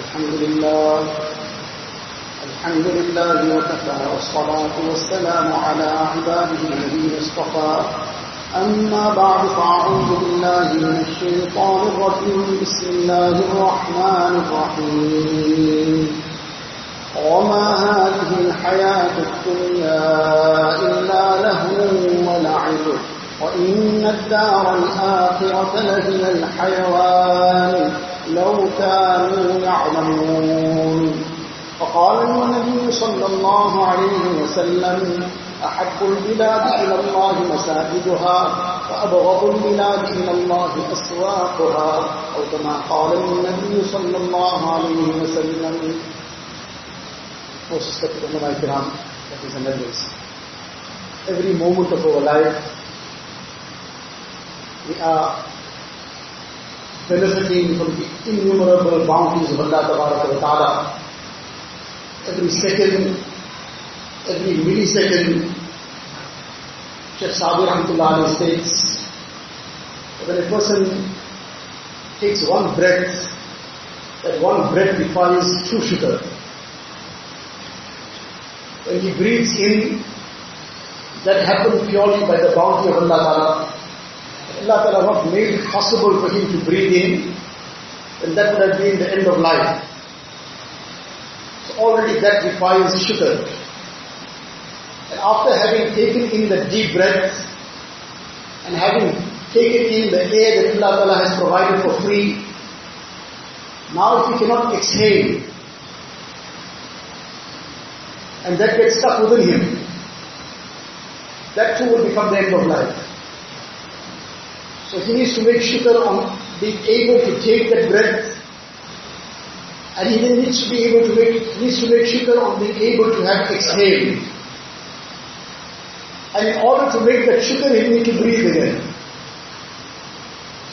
الحمد لله. الحمد لله وكفى والصلاة والسلام على عباده الذين اصطفى. أما بعد فأعوذ بالله من الشيطان الرجيم. بسم الله الرحمن الرحيم. وما هذه الحياة الدنيا إلا لهو ولعب. وإن الدار الآخرة لهي الحيوان. لو كانوا يعلمون. فقال النبي صلى الله عليه وسلم أحب البلاد إلى الله مساجدها وأبغض البلاد إلى الله أسواقها. أو كما قال النبي صلى الله عليه وسلم. Most respected Ulama Kiram, that is elders. Every moment of our life, we are benefiting from the innumerable bounties of Allah Ta'ala. Every second, every millisecond, Sheikh Sabir Rahmatullah states, when a person takes one breath, that one breath defines two shukr. When he breathes in, that happens purely by the bounty of Allah Ta'ala. Allah Ta'ala not made it possible for him to breathe in, then that would have been the end of life. So already that requires shukr. And after having taken in the deep breath, and having taken in the air that Allah Ta'ala has provided for free, now if he cannot exhale, and that gets stuck within him, that too will become the end of life. So he needs to make shukr um, on being able to take that breath, and he then needs to be able to make, needs to make shukr um, on being able to have exhale. And in order to make that shukr, he needs to breathe again.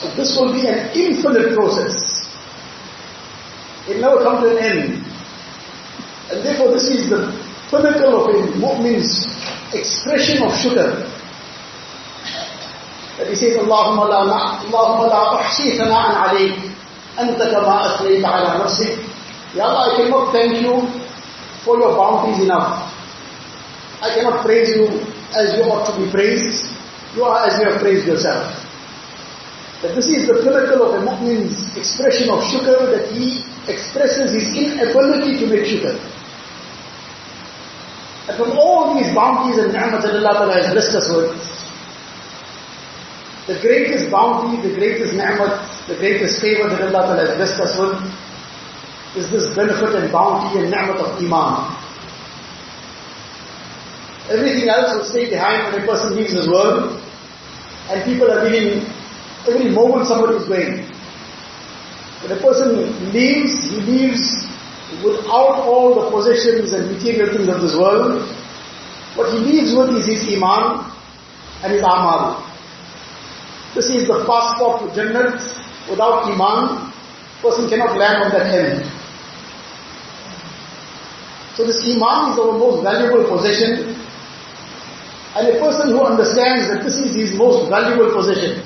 So this will be an infinite process. It never come to an end. And therefore this is the pinnacle of a mu'min's expression of shukr. That he says, Allahumma la, Allahumma la uhsi thana'an alayk, anta kama aslayta ala nafsik. Ya Allah, I cannot thank you for your bounties enough. I cannot praise you as you ought to be praised. You are as you have praised yourself. That this is the pinnacle of a mu'min's expression of shukr, that he expresses his inability to make shukr. And from all these bounties and ni'mat that Allah Ta'ala has blessed us with, the greatest bounty, the greatest ni'mat, the greatest favor that Allah Ta'ala has blessed us with, is this benefit and bounty and ni'mat of iman. Everything else will stay behind when a person leaves this world, and people are leaving, every moment somebody is going. When a person leaves, he leaves without all the possessions and material things of this world, what he leaves with is his iman and his amal. This is the passport to Jannat. Without iman, person cannot land on that end. So this iman is our most valuable possession. And a person who understands that this is his most valuable possession,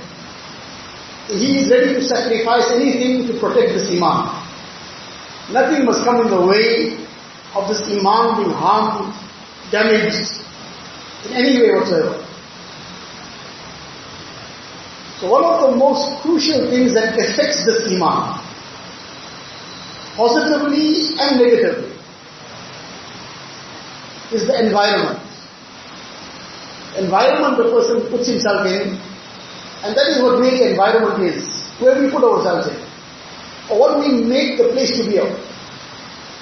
he is ready to sacrifice anything to protect this iman. Nothing must come in the way of this iman being harmed, damaged, in any way whatsoever. So one of the most crucial things that affects this iman, positively and negatively, is the environment. Environment the person puts himself in, and that is what really environment is, where we put ourselves in or what we make the place to be of.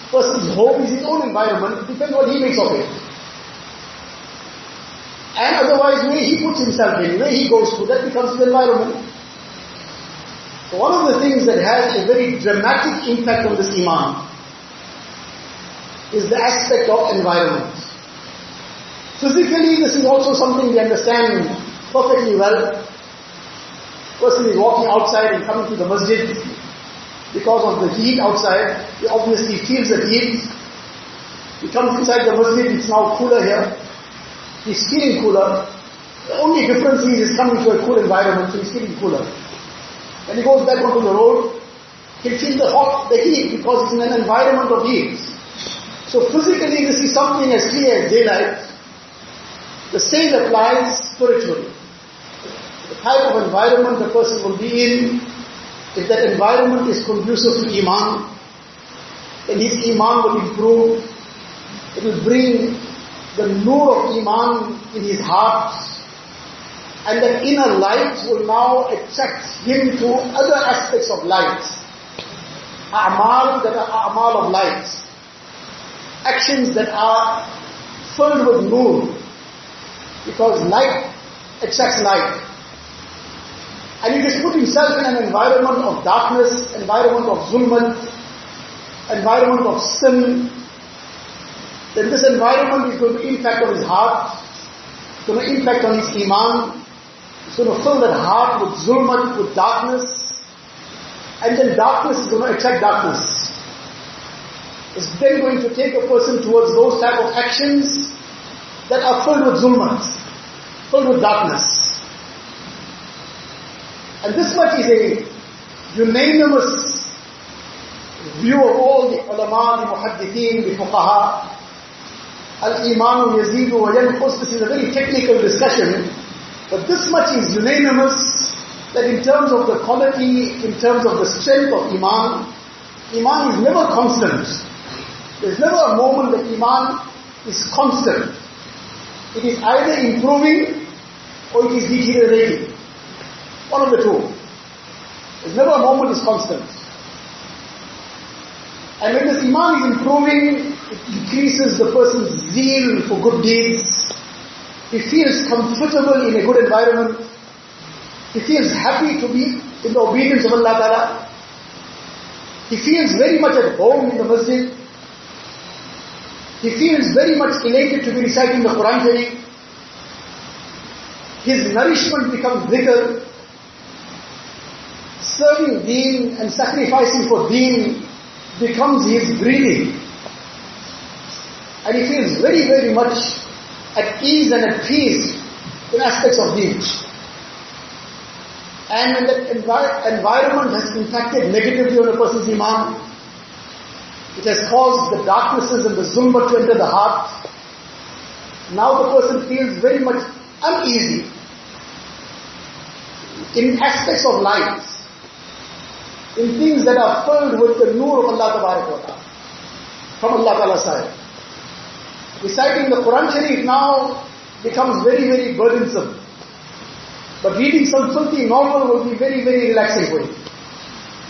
Person's home is his own environment, depends what he makes of it. And otherwise, where he puts himself in, where he goes to, that becomes his environment. So one of the things that has a very dramatic impact on this iman is the aspect of environment. Physically, this is also something we understand perfectly well. Person is walking outside and coming to the masjid, because of the heat outside, he obviously feels the heat. He comes inside the masjid, it's now cooler here. He's feeling cooler. The only difference is he's coming to a cool environment, so he's feeling cooler. When he goes back onto the road, He'll feel the hot, the heat because he's in an environment of heat. So physically this is something as clear as daylight. The same applies spiritually. The type of environment the person will be in, if that environment is conducive to Iman, then his Iman will improve. It will bring the nur of Iman in his heart. And that inner light will now attract him to other aspects of light. A'mal that are a'mal of light. Actions that are filled with nur. Because light attracts light. And he just put himself in an environment of darkness, environment of zulman, environment of sin, then this environment is going to impact on his heart, going to impact on his iman, it's going to fill that heart with zulman, with darkness, and then darkness is going to attract darkness. It's then going to take a person towards those type of actions that are filled with zulman, filled with darkness. And this much is a unanimous view of all the ulama, the muhaddithin, the fuqaha. Al-imanu yazidu wa yanqus. This is a very technical discussion. But this much is unanimous that in terms of the quality, in terms of the strength of iman, iman is never constant. There's never a moment that iman is constant. It is either improving or it is deteriorating. One of the two. There's never a moment is constant. And when this iman is improving, it increases the person's zeal for good deeds. He feels comfortable in a good environment. He feels happy to be in the obedience of Allah Ta'ala. He feels very much at home in the masjid. He feels very much elated to be reciting the Quran Sharif. His nourishment becomes bigger. Serving deen and sacrificing for deen becomes his breathing. And he feels very, very much at ease and at peace in aspects of deen. And when that envi environment has impacted negatively on a person's iman, it has caused the darknesses and the zulma to enter the heart. Now the person feels very much uneasy in aspects of life in things that are filled with the nur of Allah Ta'ala, from Allah Ta'ala's side. Reciting the Quran Sharif now becomes very, very burdensome. But reading some filthy novel will be very, very relaxing for you.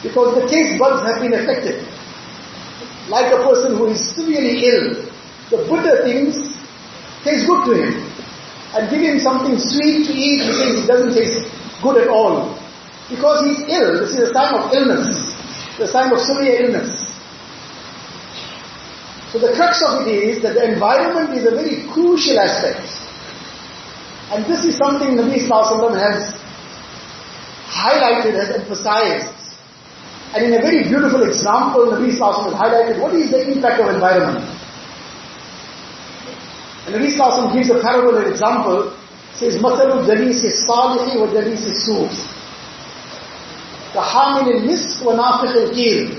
Because the taste buds have been affected. Like a person who is severely ill, the bitter things taste good to him. And give him something sweet to eat, he says it doesn't taste good at all. Because he's ill. This is a sign of illness. The sign of severe illness. So the crux of it is that the environment is a very crucial aspect. And this is something Nabi Sallallahu has highlighted, has emphasized. And in a very beautiful example, Nabi Sallallahu has highlighted what is the impact of environment. And Nabi Sallallahu gives a parable, an example, says, مَثَلُ جَلِيسِ الصَّالِحِ وَجَلِيسِ السُّوءِ كحامل المسك ونافخ الكير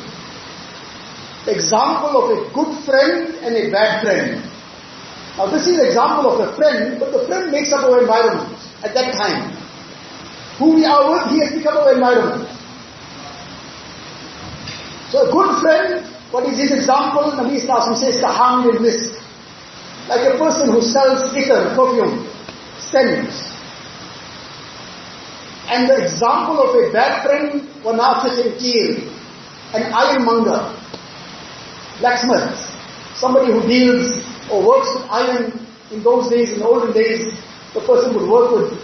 Example of a good friend and a bad friend. Now this is example of a friend, but the friend makes up our environment at that time. Who we are with, he has become our environment. So a good friend, what is his example? Nabi Sassam says, Kahamil Misk. Like a person who sells liquor, perfume, scents. And the example of a bad friend, Wanafiq Kir, an ironmonger blacksmith, somebody who deals or works with iron in those days, in olden days, the person would work with,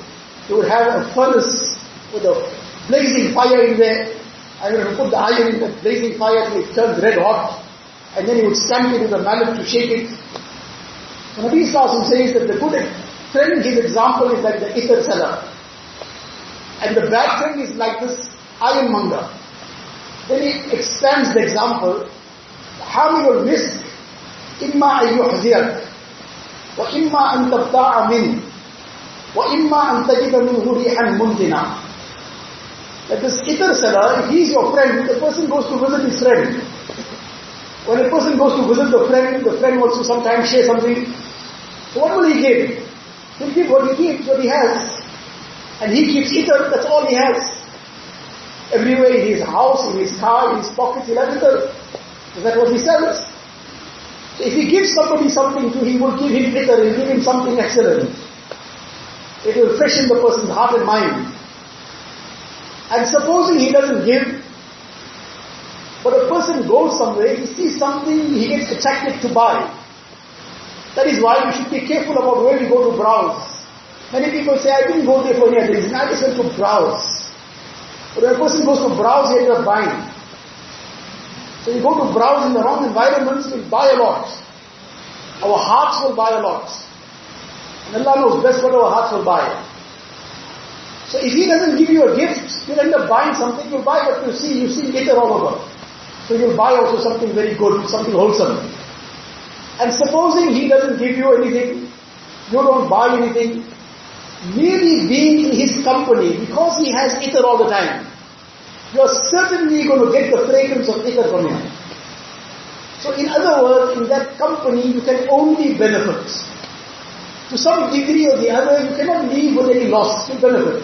he would have a furnace with a blazing fire in there, and he would put the iron in the blazing fire till it turns red hot, and then he would stamp it with a mallet to shake it. So Nabi Sallallahu says that the good friend, his example is like the itar seller. And the bad friend is like this ironmonger. Then he expands the example. حامل الرزق إما أن يحذرك وإما أن تبتاع منه وإما أن تجد منه ريحا ممتنة That this itar seller, he is your friend. The person goes to visit his friend. When a person goes to visit the friend, the friend wants to sometimes share something. So what will he give? He'll give what he keeps, what he has. And he keeps itar, that's all he has. Everywhere in his house, in his car, in his pockets, he'll have. Is that what he sells? So if he gives somebody something to, he will give him itar, he'll give him something excellent. It will freshen the person's heart and mind. And supposing he doesn't give, but a person goes somewhere, he sees something, he gets attracted to buy. That is why we should be careful about where we go to browse. Many people say, I didn't go there for any other reason, I just went to browse. But when a person goes to browse, he ends up buying. So you go to browse in the wrong environments, you'll buy a lot. Our hearts will buy a lot. And Allah knows best what our hearts will buy. So if He doesn't give you a gift, you'll end up buying something, you'll buy what you see, you see later all over. So you'll buy also something very good, something wholesome. And supposing he doesn't give you anything, you don't buy anything, merely being in his company, because he has itar all the time, you're certainly going to get the fragrance of itar from him. So in other words, in that company, you can only benefit. To some degree or the other, you cannot leave with any loss, you benefit.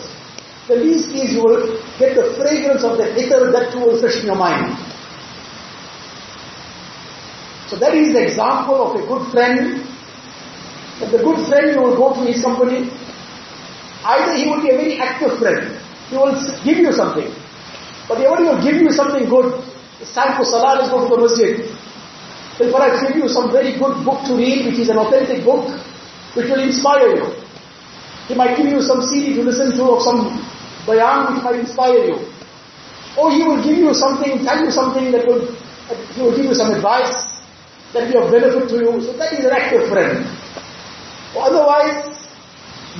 The least is you will get the fragrance of that itar that will freshen your mind. So that is the example of a good friend. That the good friend you will go to his company. Either he will be a very active friend. He will give you something. But he will give you something good. It's time for salah, let's go to the masjid. He'll perhaps give you some very good book to read, which is an authentic book, which will inspire you. He might give you some CD to listen to, or some bayan which might inspire you. Or he will give you something, tell you something that will, he will give you some advice that will be of benefit to you. So that is an active friend. Or otherwise,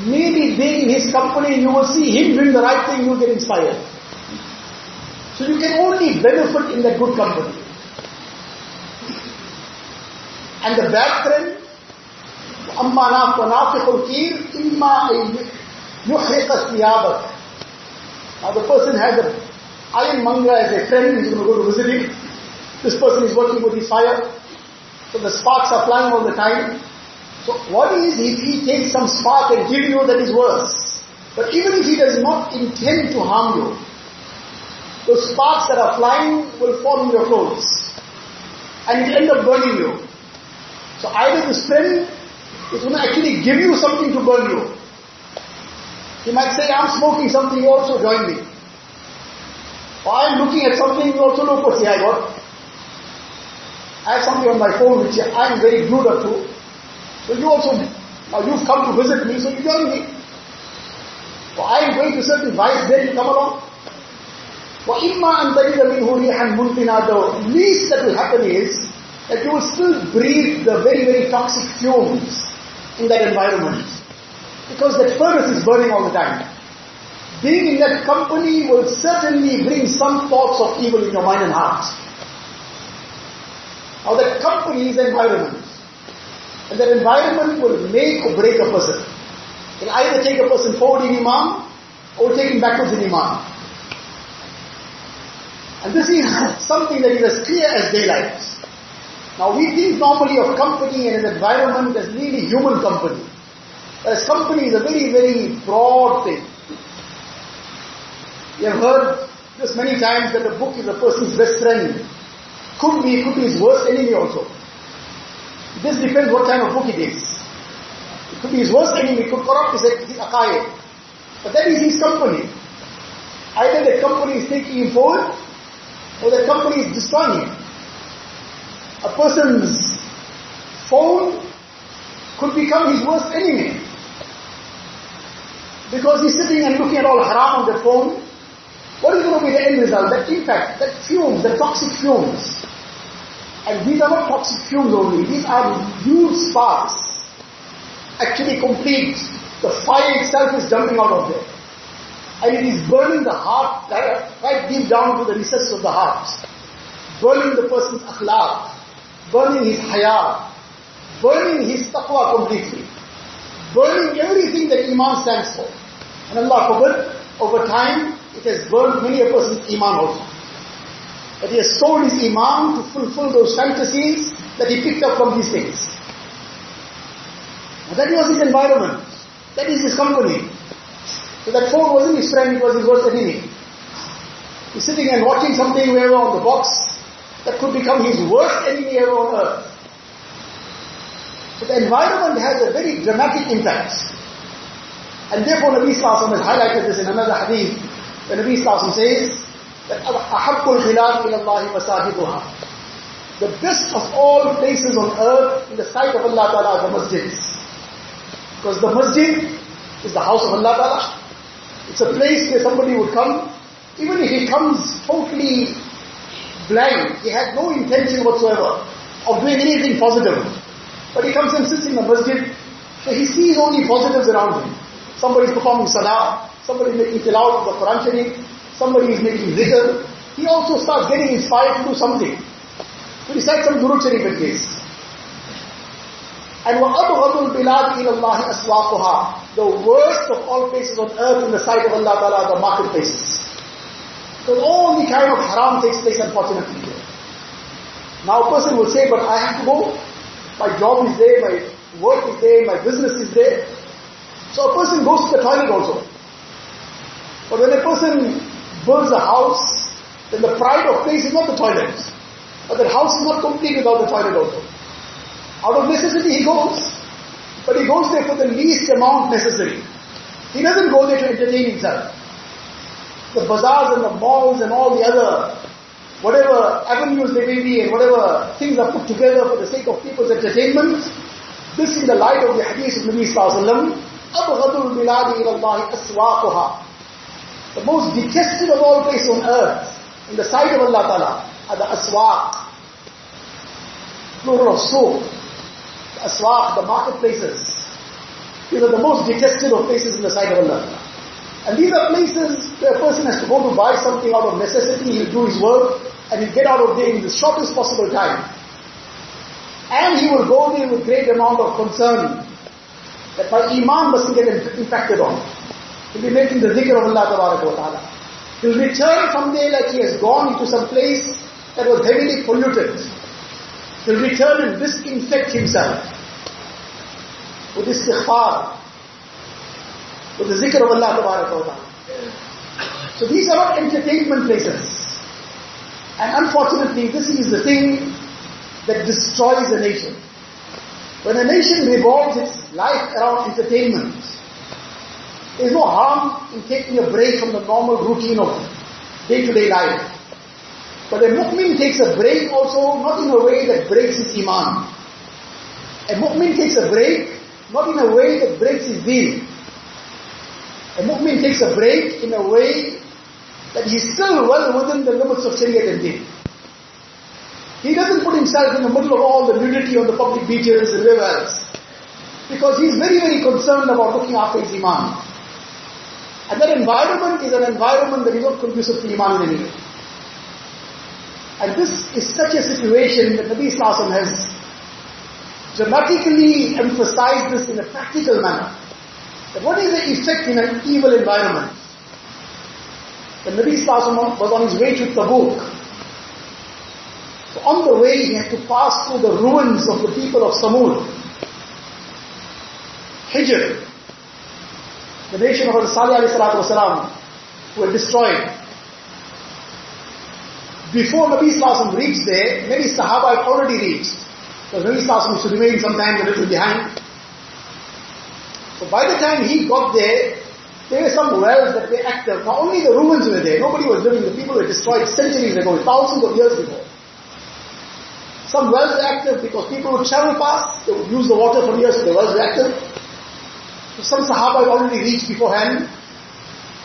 maybe being in his company, you will see him doing the right thing, you will get inspired. So you can only benefit in that good company. And the bad friend, أما نافق الكير إما يحرق ثيابك. Now the person has an ironmonger as a friend, he's going to go to visit him. This person is working with his fire. So the sparks are flying all the time. So what is if he takes some spark and give you that is worse? But even if he does not intend to harm you, those sparks that are flying will fall in your clothes. And it will end up burning you. So either this friend is going to actually give you something to burn you. He might say, I'm smoking something, you also join me. Or I'm looking at something, you also look, what see I got. I have something on my phone which I am very glued up to. So you also, now you've come to visit me, so you join me. Well, I am going to certain vice there, you come along. وَإِمَّا أَن تَجِدَ مِنْهُ رِيحًا مُنْفِنًا The least that will happen is that you will still breathe the very, very toxic fumes in that environment. Because that furnace is burning all the time. Being in that company will certainly bring some thoughts of evil in your mind and heart. Now that company is environment. And that environment will make or break a person. It'll either take a person forward in Iman or take him backwards in Iman. And this is something that is as clear as daylight. Now we think normally of company and an environment as really human company. Whereas company is a very, very broad thing. You have heard this many times that a book is a person's best friend. Could be, could be his worst enemy also. This depends what kind of book it is. It could be his worst enemy, it could corrupt his, his aqaid. But that is his company. Either the company is taking him forward, or that company is destroying. A person's phone could become his worst enemy. Because he's sitting and looking at all haram on the phone. What is going to be the end result? That impact, that fumes, the toxic fumes. And these are not toxic fumes only, these are huge sparks. Actually complete. The fire itself is jumping out of there. And it is burning the heart right deep down to the recesses of the heart. Burning the person's akhlaq. Burning his haya. Burning his taqwa completely. Burning everything that Iman stands for. And Allah forbid, over time, it has burned many a person's iman also. But he has sold his iman to fulfill those fantasies that he picked up from these things. And that was his environment. That is his company. So that phone wasn't his friend, it was his worst enemy. He's sitting and watching something wherever on the box that could become his worst enemy ever on earth. So the environment has a very dramatic impact. And therefore Nabi Sallallahu has highlighted this in another hadith. The Nabi Sallallahu says that أَحَبُّ الْخِلَالِ إِلَى اللَّهِ مَسَاجِدُهَا The best of all places on earth in the sight of Allah Ta'ala are the masjids. Because the masjid is the house of Allah Ta'ala. It's a place where somebody would come, even if he comes totally blind, he has no intention whatsoever of doing anything positive. But he comes and sits in the masjid, so he sees only positives around him. Somebody is performing salah, somebody is making tilawat of the Quran Sharif, somebody is making zikr. He also starts getting inspired to do something. To recite some Durud Sharif at least. And وَأَبْغَضُ الْبِلَادِ إِلَى اللَّهِ أَسْوَاقُهَا The worst of all places on earth in the sight of Allah Ta'ala are the marketplaces. Because all the kind of haram takes place unfortunately there. Now a person will say, but I have to go. My job is there, my work is there, my business is there. So a person goes to the toilet also. But when a person builds a house, then the pride of place is not the toilet. But the house is not complete without the toilet also. Out of necessity, he goes. But he goes there for the least amount necessary. He doesn't go there to entertain himself. The bazaars and the malls and all the other, whatever avenues they may be and whatever things are put together for the sake of people's entertainment, this in the light of the hadith of Nabi Sallallahu Abghadul biladi. The most detested of all places on earth, in the sight of Allah Ta'ala, are the aswaq, plural of suq aswaq, the marketplaces. These are the most detested of places in the sight of Allah. And these are places where a person has to go to buy something out of necessity, he'll do his work, and he'll get out of there in the shortest possible time. And he will go there with great amount of concern that my iman mustn't get impacted on. He'll be making the zikr of Allah Ta'ala. He'll return from there like he has gone into some place that was heavily polluted. He'll return and disinfect himself with istighfar, with the zikr of Allah Ta'ala. So these are not entertainment places. And unfortunately, this is the thing that destroys a nation. When a nation revolves its life around entertainment, there is no harm in taking a break from the normal routine of day-to-day life. But a mu'min takes a break also not in a way that breaks his iman. A mu'min takes a break not in a way that breaks his deen. A mu'min takes a break in a way that he's still well within the limits of Shariah and deen. He doesn't put himself in the middle of all the nudity on the public beaches and rivers. Because he's very, very concerned about looking after his iman. And that environment is an environment that is not conducive to iman in any way. And this is such a situation that Nabi Sallallahu has dramatically emphasize this in a practical manner. That what is the effect in an evil environment? The Nabi was on his way to Tabuk. So on the way he had to pass through the ruins of the people of Samud. Hijr, the nation of Salih salatu wasalam, were destroyed. Before Nabi Sallallahu reached there, many Sahaba had already reached. Because Nabi Sallallahu used to remain sometimes a little behind. So by the time he got there, there were some wells that were active. Not only the ruins were there, nobody was living, the people were destroyed centuries ago, thousands of years ago. Some wells were active because people would travel past, they would use the water for years, so the wells were active. So some Sahaba had already reached beforehand.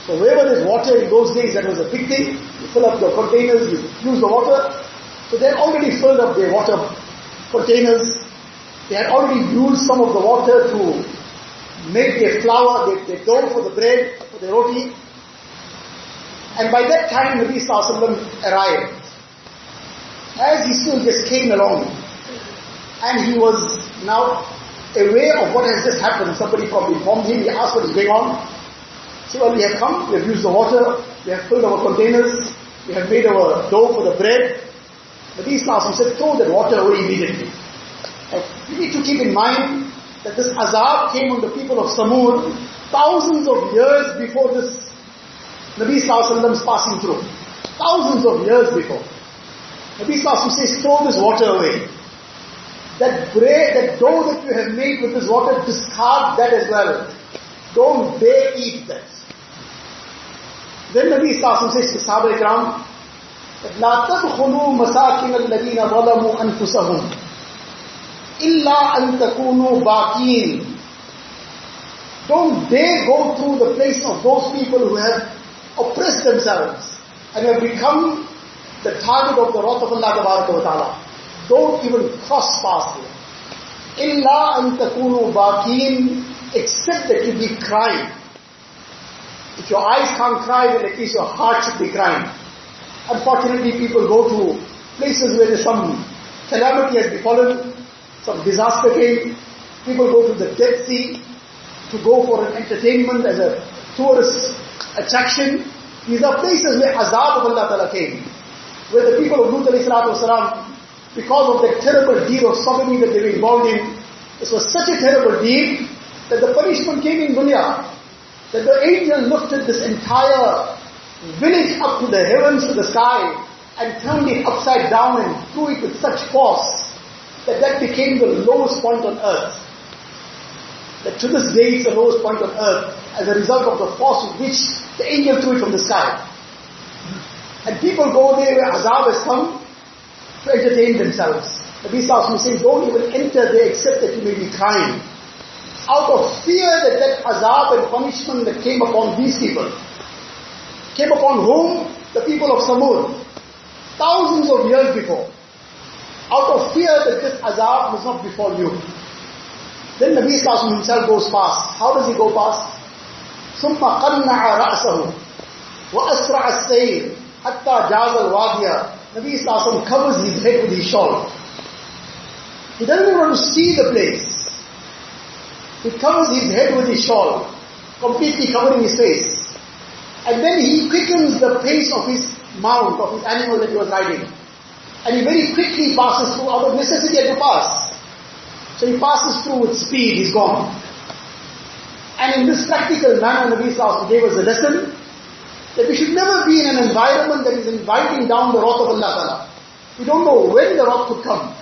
So wherever there's water in those days, that was a big thing. You fill up your containers, you use the water. So they had already filled up their water containers. They had already used some of the water to make their flour, their, their dough for the bread, for the roti. And by that time, Nabi Sallallahu arrived as he still just came along and he was now aware of what has just happened. Somebody probably informed him, he asked what is going on. So well, we have come, we have used the water, we have filled our containers, we have made our dough for the bread. Nabi Sallallahu said, throw that water away immediately. And we need to keep in mind that this azab came on the people of Samud thousands of years before this Nabi Sallallahu passing through. Thousands of years before. Nabi Sallallahu says, throw this water away. That bread, that dough that you have made with this water, discard that as well. Don't dare eat that. Then Nabi Sallallahu says to Sahaba Ikram, لا تدخلوا مساكن الذين ظلموا أنفسهم إلا أن تكونوا باقين Don't dare go through the place of those people who have oppressed themselves and have become the target of the wrath of Allah Ta'ala. Don't even cross past them. إِلَّا أَن تَكُونُوا بَاكِينَ Except that you be crying. If your eyes can't cry, then at least your heart should be crying. Unfortunately, people go to places where some calamity has befallen, some disaster came. People go to the Dead Sea to go for an entertainment as a tourist attraction. These are places where azab of Allah Ta'ala came. Where the people of Lut salam, because of that terrible deed of sodomy that they were involved in, this was such a terrible deed that the punishment came in dunya. That the angel lifted this entire village up to the heavens, to the sky, and turned it upside down and threw it with such force that that became the lowest point on earth. That to this day it's the lowest point on earth as a result of the force with which the angel threw it from the sky. And people go there where azab has come to entertain themselves. The Nabi says, don't even enter there except that you may be crying. Out of fear that that azab and punishment that came upon these people came upon whom? The people of Samud. Thousands of years before. Out of fear that this azab must not befall you. Then Nabi Sallallahu himself goes past. How does he go past? ثم قنع رأسه وأسرع السير حتى جاز الوادية Nabi Sallallahu covers his head with his shawl. He doesn't even want to see the place. He covers his head with his shawl, completely covering his face. And then he quickens the pace of his mount, of his animal that he was riding. And he very quickly passes through out of necessity had to pass. So he passes through with speed, he's gone. And in this practical manner, Nabi Sallallahu gave us a lesson that we should never be in an environment that is inviting down the wrath of Allah Ta'ala. We don't know when the wrath could come.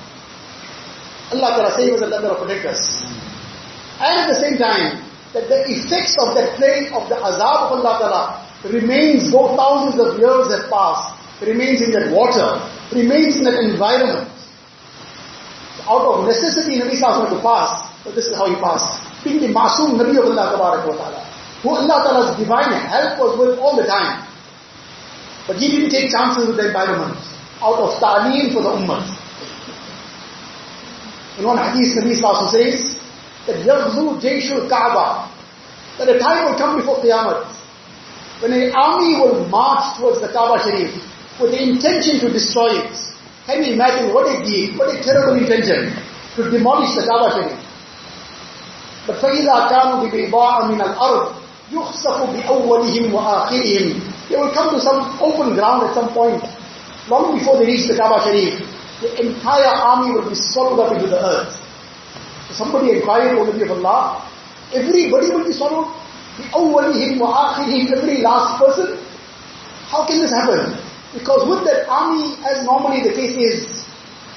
Allah Ta'ala save us and Allah protect us. And at the same time, that the effects of that plague of the azab of Allah Ta'ala remains, though thousands of years have passed, remains in that water, remains in that environment. Out of necessity, Nabi Sallallahu to pass, but this is how he passed. Being the Masoom Nabi of Allah Ta'ala, who Allah Ta'ala's divine help was with all the time. But he didn't take chances with the environment, out of ta'aleem for the ummah. In one hadith, Nabi Sallallahu says, that يَغْزُو جَيْشُ الْكَعْبَةِ That a time will come before Qiyamah, when an army will march towards the Kaaba Sharif with the intention to destroy it, can you imagine what a deed, what a terrible intention to demolish the Kaaba Sharif. But فَإِذَا كَانُوا بِبِيضَاءَ مِنَ الْأَرْضِ يُخْسَفُ بِأَوَّلِهِمْ وَآخِرِهِمْ They will come to some open ground at some point, long before they reach the Kaaba Sharif. The entire army will be swallowed up into the earth. So somebody inquired, O Nabi of Allah, everybody will be swallowed awwalihim wa akhirihim, every last person? How can this happen? Because with that army, as normally the case is,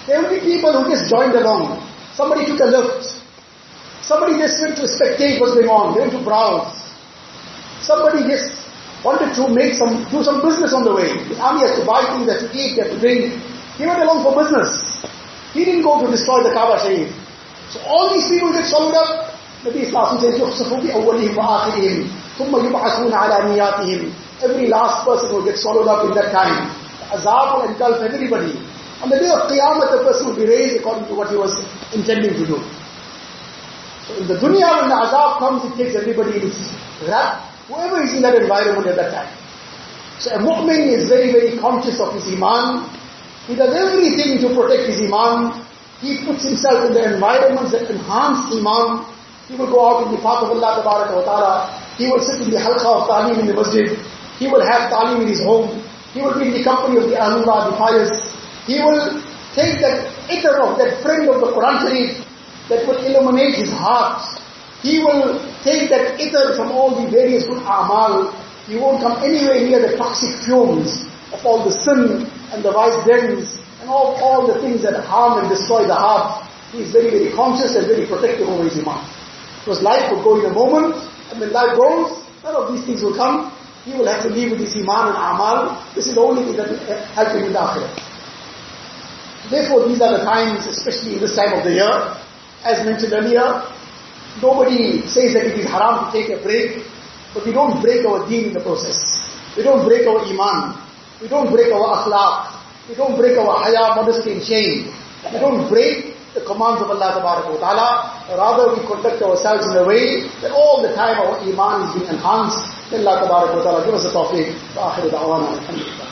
there will be people who just joined along. Somebody took a lift. Somebody just went to spectate what's going on. They went to browse. Somebody just wanted to make some, do some business on the way. The army has to buy things, they have to eat, they have to drink. He went along for business. He didn't go to destroy the Kaaba Sharif. So all these people get swallowed up Nabi Islam says, يُخْسَفُ بِأَوَّلِهِمْ وَآخِرِهِمْ ثُمَّ يُبْعَثُونَ عَلَى نِيَاتِهِمْ Every last person will get swallowed up in that time. The azab will engulf everybody. On the day of Qiyamah, the person will be raised according to what he was intending to do. So in the dunya, when the azab comes, it takes everybody in its wrap. Whoever is in that environment at that time. So a mu'min is very, very conscious of his iman. He does everything to protect his iman. He puts himself in the environments that enhance iman. he will go out in the path of Allah wa ta'ala. He will sit in the halqa of ta'lim in the masjid. He will have talim in his home. He will be in the company of the Ahlullah, the pious. He will take that itar of that friend of the Quran Sharif that will illuminate his heart. He will take that itar from all the various good amal. He won't come anywhere near the toxic fumes of all the sin and the vice dens and all, all the things that harm and destroy the heart. He is very, very conscious and very protective over his iman. Because life will go in a moment, and when life goes, none of these things will come. He will have to leave with his iman and amal. This is the only thing that will help him in the akhirah. Therefore, these are the times, especially in this time of the year, as mentioned earlier, nobody says that it is haram to take a break, but we don't break our deen in the process. We don't break our iman. We don't break our akhlaq. We don't break our haya, modesty and shame. We don't break the commands of Allah ta'ala. Rather, we conduct ourselves in a way that all the time our iman is being enhanced. Allah wa ta'ala give us a tawfiq.